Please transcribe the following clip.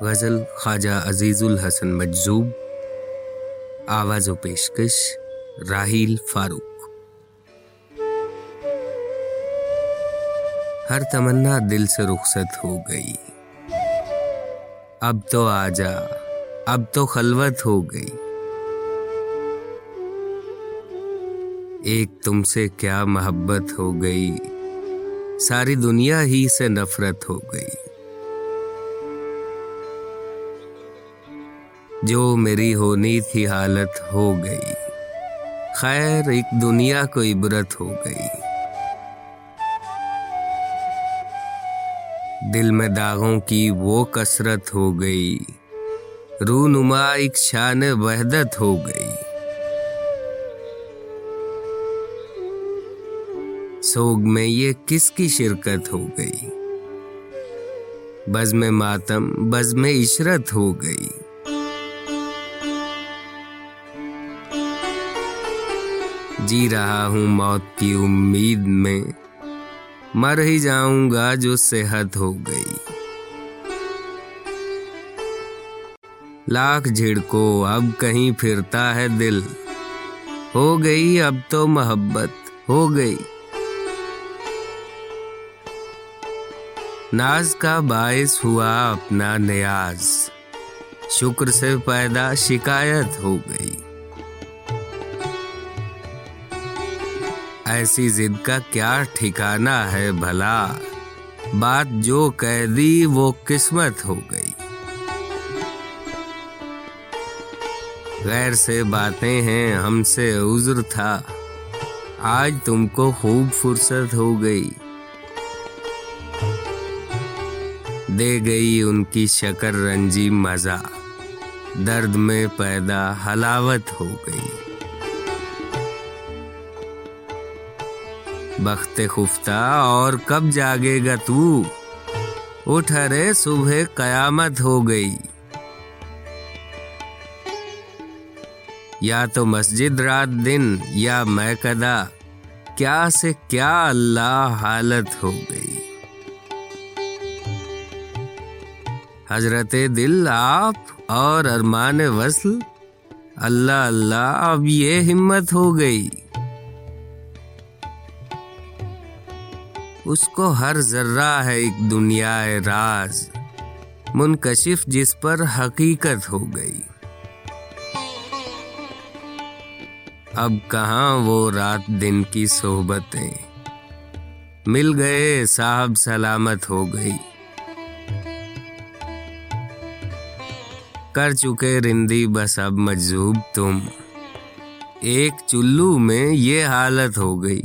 غزل خواجہ عزیز الحسن مجزوب آواز و پیشکش راہیل فاروق۔ ہر تمنا دل سے رخصت ہو گئی۔ اب تو آ جا اب تو خلوت ہو گئی۔ ایک تم سے کیا محبت ہو گئی۔ ساری دنیا ہی سے نفرت ہو گئی۔ جو میری ہونی تھی حالت ہو گئی۔ خیر، ایک دنیا کو عبرت ہو گئی۔ دل میں داغوں کی وہ کثرت ہو گئی۔ رونما ایک شان وحدت ہو گئی۔ سوگ میں یہ کس کی شرکت ہو گئی؟ بز میں ماتم بز میں عشرت ہو گئی۔ جی رہا ہوں موت کی امید میں۔ مر ہی جاؤں گا جو صحت ہو گئی۔ لاکھ جھڑکو، اب کہیں پھرتا ہے دل۔ ہو گئی اب تو محبت، ہو گئی۔ ناز کا باعث ہوا اپنا نیاز۔ شکر سے پیدا شکایت ہو گئی۔ ایسی ضد کا کیا ٹھکانا ہے بھلا؟ بات جو کہہ دی وہ قسمت ہو گئی۔ غیر سے باتیں ہیں، ہم سے عذر تھا۔ آج تم کو خوب فرصت ہو گئی۔ دے گئی ان کی شکر رنجی مزہ۔ درد میں پیدا حلاوت ہو گئی۔ بخت خفتہ اور کب جاگے گا تو؟ اٹھ رے صبح قیامت ہو گئی۔ یا تو مسجد رات دن، یا میں کدا کیا سے کیا اللہ حالت ہو گئی۔ حضرت دل، آپ اور ارمان وصل، اللہ اللہ، اب یہ ہمت ہو گئی۔ اس کو ہر ذرہ ہے ایک دنیا راز، منکشف جس پر حقیقت ہو گئی۔ اب کہاں وہ رات دن کی صحبتیں؟ مل گئے، صاحب سلامت ہو گئی۔ کر چکے رندی، بس اب مجذوب تم۔ ایک چلو میں یہ حالت ہو گئی۔